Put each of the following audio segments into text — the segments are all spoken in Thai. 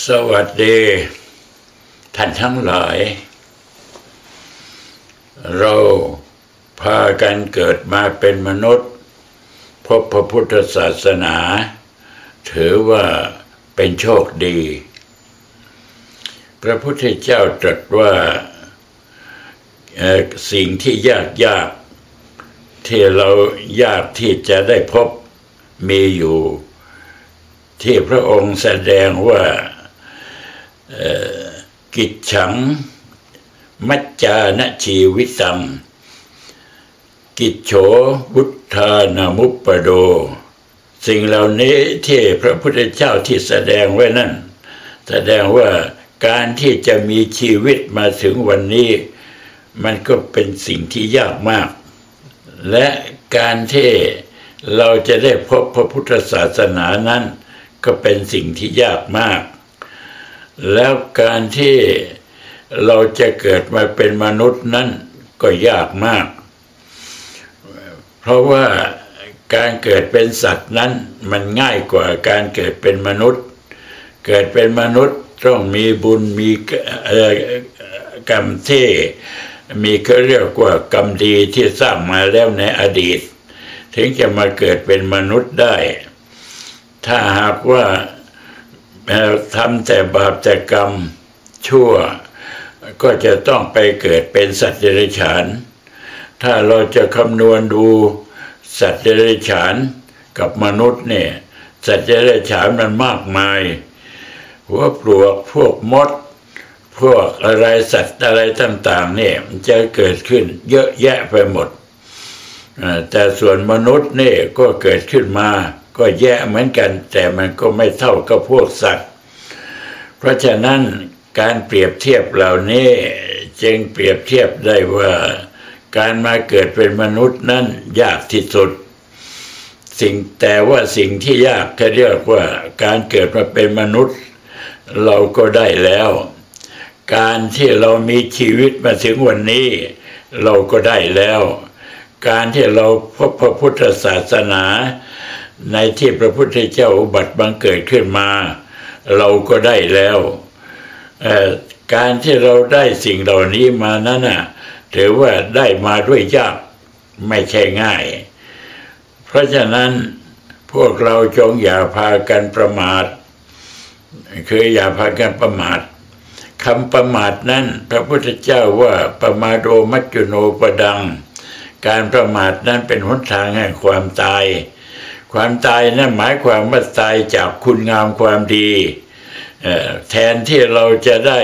สวัสดี ท่านทั้งหลาย เราพากันเกิดมาเป็นมนุษย์ พบพระพุทธศาสนา ถือว่าเป็นโชคดี พระพุทธเจ้าตรัสว่าสิ่งที่ยากยากที่เรายากที่จะได้พบมีอยู่ที่พระองค์แสดงว่า กิจฉัง มัจจานชีวิตัง กิจโฉวุฒานามุปปโด สิ่งเหล่านี้ที่พระพุทธเจ้าที่แสดงไว้นั่น แสดงว่าการที่จะมีชีวิตมาถึงวันนี้ มันก็เป็นสิ่งที่ยากมาก และการที่เราจะได้พบพระพุทธศาสนานั้น ก็เป็นสิ่งที่ยากมาก แล้วการที่เราจะเกิดมาเป็นมนุษย์นั้นก็ยากมาก เพราะว่าการเกิดเป็นสัตว์นั้นมันง่ายกว่าการเกิดเป็นมนุษย์ เกิดเป็นมนุษย์ต้องมีบุญมีกรรมที่มีก็เรียกว่ากรรมดีที่สร้างมาแล้วในอดีต ถึงจะมาเกิดเป็นมนุษย์ได้ ถ้าหากว่า ทำแต่บาปแต่กรรมชั่ว ก็จะต้องไปเกิดเป็นสัตว์เดรัจฉาน ถ้าเราจะคำนวณดูสัตว์เดรัจฉานกับมนุษย์เนี่ยสัตว์เดรัจฉานมันมากมายหัวปลวกพวกมด พวกอะไรสัตว์อะไรต่างๆเนี่ยมันจะเกิดขึ้นเยอะแยะไปหมดแต่ส่วนมนุษย์เนี่ยก็เกิดขึ้นมา ก็แย่เหมือนกัน แต่มันก็ไม่เท่ากับพวกสัตว์ เพราะฉะนั้นการเปรียบเทียบเหล่านี้จึงเปรียบเทียบได้ว่าการมาเกิดเป็นมนุษย์นั้นยากที่สุด สิ่งแต่ว่าสิ่งที่ยากเขาเรียกว่าการเกิดมาเป็นมนุษย์ เราก็ได้แล้ว การที่เรามีชีวิตมาถึงวันนี้ เราก็ได้แล้ว การที่เราพบพระพุทธศาสนา ในที่พระพุทธเจ้าอุบัติบังเกิดขึ้นมา เราก็ได้แล้วการที่เราได้สิ่งเหล่านี้มานั้นน่ะถือว่าได้มาด้วยยากไม่ใช่ง่าย เพราะฉะนั้นพวกเราจงอย่าพากันประมาท คืออย่าพากันประมาทคำประมาทนั้นพระพุทธเจ้าว่าประมาโดมัจจุโนปดัง การประมาทนั้นเป็นหนทางแห่งความตาย ความตายนั่นหมายความว่าตายจากคุณงามความดีแทนที่เราจะได้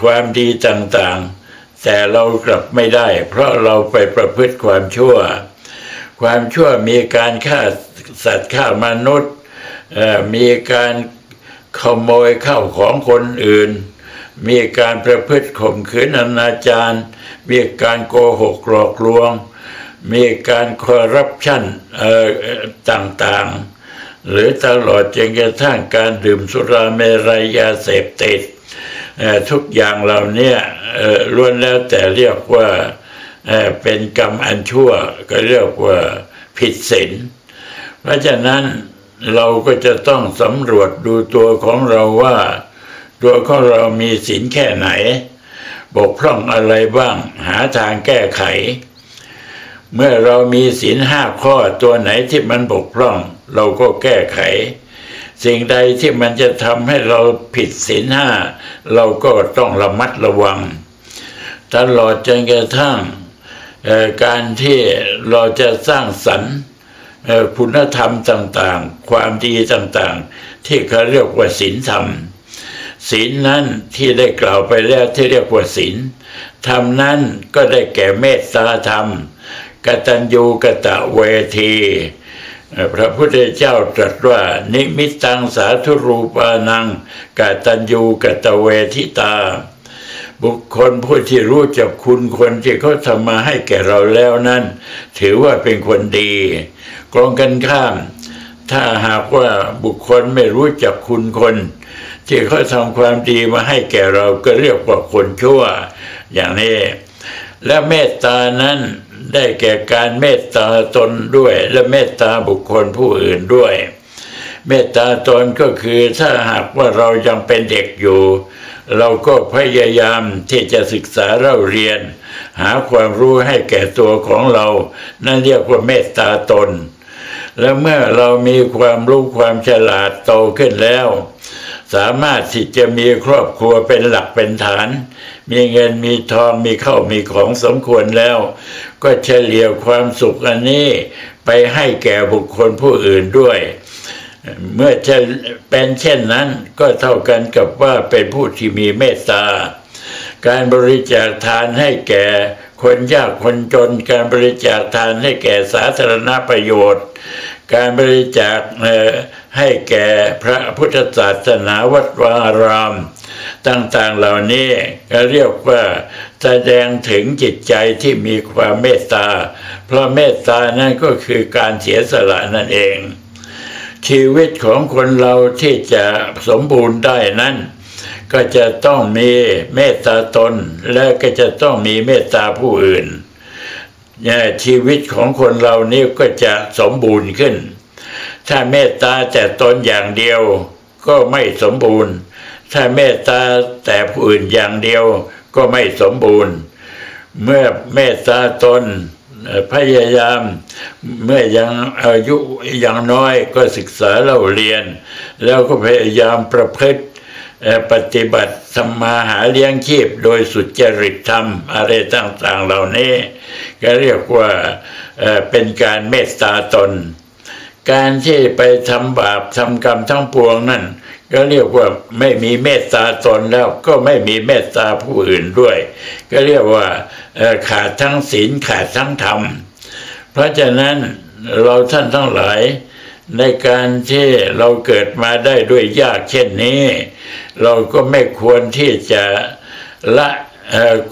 ความดีต่างๆ แต่เรากลับไม่ได้ เพราะเราไปประพฤติความชั่ว ความชั่วมีการฆ่าสัตว์ฆ่ามนุษย์มีการขโมยข้าวของคนอื่น มีการประพฤติข่มขืนอนาจารมีการโกหกหลอกลวง มีการคอร์รัปชันต่างๆ หรือตลอดจนกระทั่งการดื่มสุราเมรัยยาเสพติดทุกอย่างเหล่านี้ล้วนแล้วแต่เรียกว่าเป็นกรรมอันชั่วก็เรียกว่าผิดศีลเพราะฉะนั้นเราก็จะต้องสำรวจดูตัวของเราว่า ตัวของเรามีศีลแค่ไหน บกพร่องอะไรบ้างหาทางแก้ไข เมื่อเรามีศีลห้าข้อตัวไหนที่มันบกพร่อง เราก็แก้ไข สิ่งใดที่มันจะทำให้เราผิดศีลห้าเราก็ต้องระมัดระวัง ตลอดจนกระทั่งการที่เราจะสร้างสรรค์คุณธรรมต่างๆ ความดีต่างๆ ที่เขาเรียกว่าศีลธรรมศีลนั้นที่ได้กล่าวไปแล้วที่เรียกว่าศีลธรรมนั้นก็ได้แก่เมตตาธรรม กตัญญูกะตะเวที พระพุทธเจ้าตรัสว่า นิมิตังสาธุรูปานังกตัญญูกะตะเวทิตา บุคคลผู้ที่รู้จักคุณคนที่เขาทำมาให้แก่เราแล้วนั้น ถือว่าเป็นคนดีกรองกันข้าม ถ้าหากว่าบุคคลไม่รู้จักคุณคนที่เขาทำความดีมาให้แก่เราก็เรียกว่าคนชั่ว อย่างนี้ และเมตตานั้น ได้แก่การเมตตาตนด้วย และเมตตาบุคคลผู้อื่นด้วย เมตตาตนก็คือถ้าหากว่าเรายังเป็นเด็กอยู่ เราก็พยายามที่จะศึกษาเล่าเรียน หาความรู้ให้แก่ตัวของเรา นั่นเรียกว่าเมตตาตน แล้วเมื่อเรามีความรู้ความฉลาดโตขึ้นแล้ว สามารถที่จะมีครอบครัวเป็นหลักเป็นฐาน มีเงินมีทองมีข้าวมีของสมควรแล้ว ก็เฉลี่ยความสุขอันนี้ไปให้แก่บุคคลผู้อื่นด้วย เมื่อจะเป็นเช่นนั้นก็เท่ากันกับว่าเป็นผู้ที่มีเมตตา การบริจาคทานให้แก่คนยากคนจน การบริจาคทานให้แก่สาธารณประโยชน์ การบริจาคเอ่อ ให้แก่พระพุทธศาสนาวัดวาอาราม ต่างๆเหล่านี้ก็เรียกว่าแสดงถึงจิตใจที่มีความเมตตา เพราะเมตตานั่นก็คือการเสียสละนั่นเอง ชีวิตของคนเราที่จะสมบูรณ์ได้นั้นก็จะต้องมีเมตตาตนและก็จะต้องมีเมตตาผู้อื่นเนี่ยชีวิตของคนเรานี่ก็จะสมบูรณ์ขึ้น ถ้าเมตตาแต่ตนอย่างเดียวก็ไม่สมบูรณ์ ถ้าเมตตาแต่ผู้อื่นอย่างเดียวก็ไม่สมบูรณ์ เมื่อเมตตาตนพยายามเมื่อยังอายุยังน้อยก็ศึกษาเล่าเรียน แล้วก็พยายามประพฤติปฏิบัติทำมมาหาเลี้ยงชีพโดยสุจริตธรรมอะไรต่างๆเหล่านี้ ก็เรียกว่าเป็นการเมตตาตน การที่ไปทำบาปทำกรรมทั้งปวงนั่นก็เรียกว่าไม่มีเมตตาตนแล้วก็ไม่มีเมตตาผู้อื่นด้วย ก็เรียกว่าขาดทั้งศีลขาดทั้งธรรม เพราะฉะนั้นเราท่านทั้งหลายในการที่เราเกิดมาได้ด้วยยากเช่นนี้ เราก็ไม่ควรที่จะละ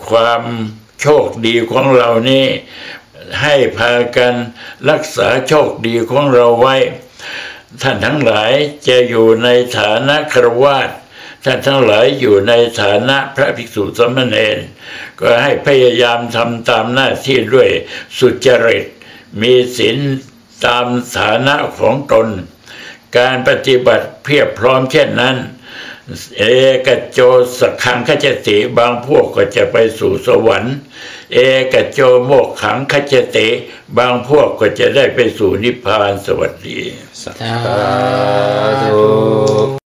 ความโชคดีของเรานี้ ให้พากันรักษาโชคดีของเราไว้ ท่านทั้งหลายจะอยู่ในฐานะครวาสท่านทั้งหลายอยู่ในฐานะพระภิกษุสามเณรก็ให้พยายามทำตามหน้าที่ด้วยสุจริต มีศีลตามฐานะของตน การปฏิบัติเพียบพร้อมเช่นนั้น เอกโจสกขังขจติบางพวกก็จะไปสู่สวรรค์ เอกโจโมกขังขจเต บางพวกก็จะได้ไปสู่นิพพานสวัสดี สาธุ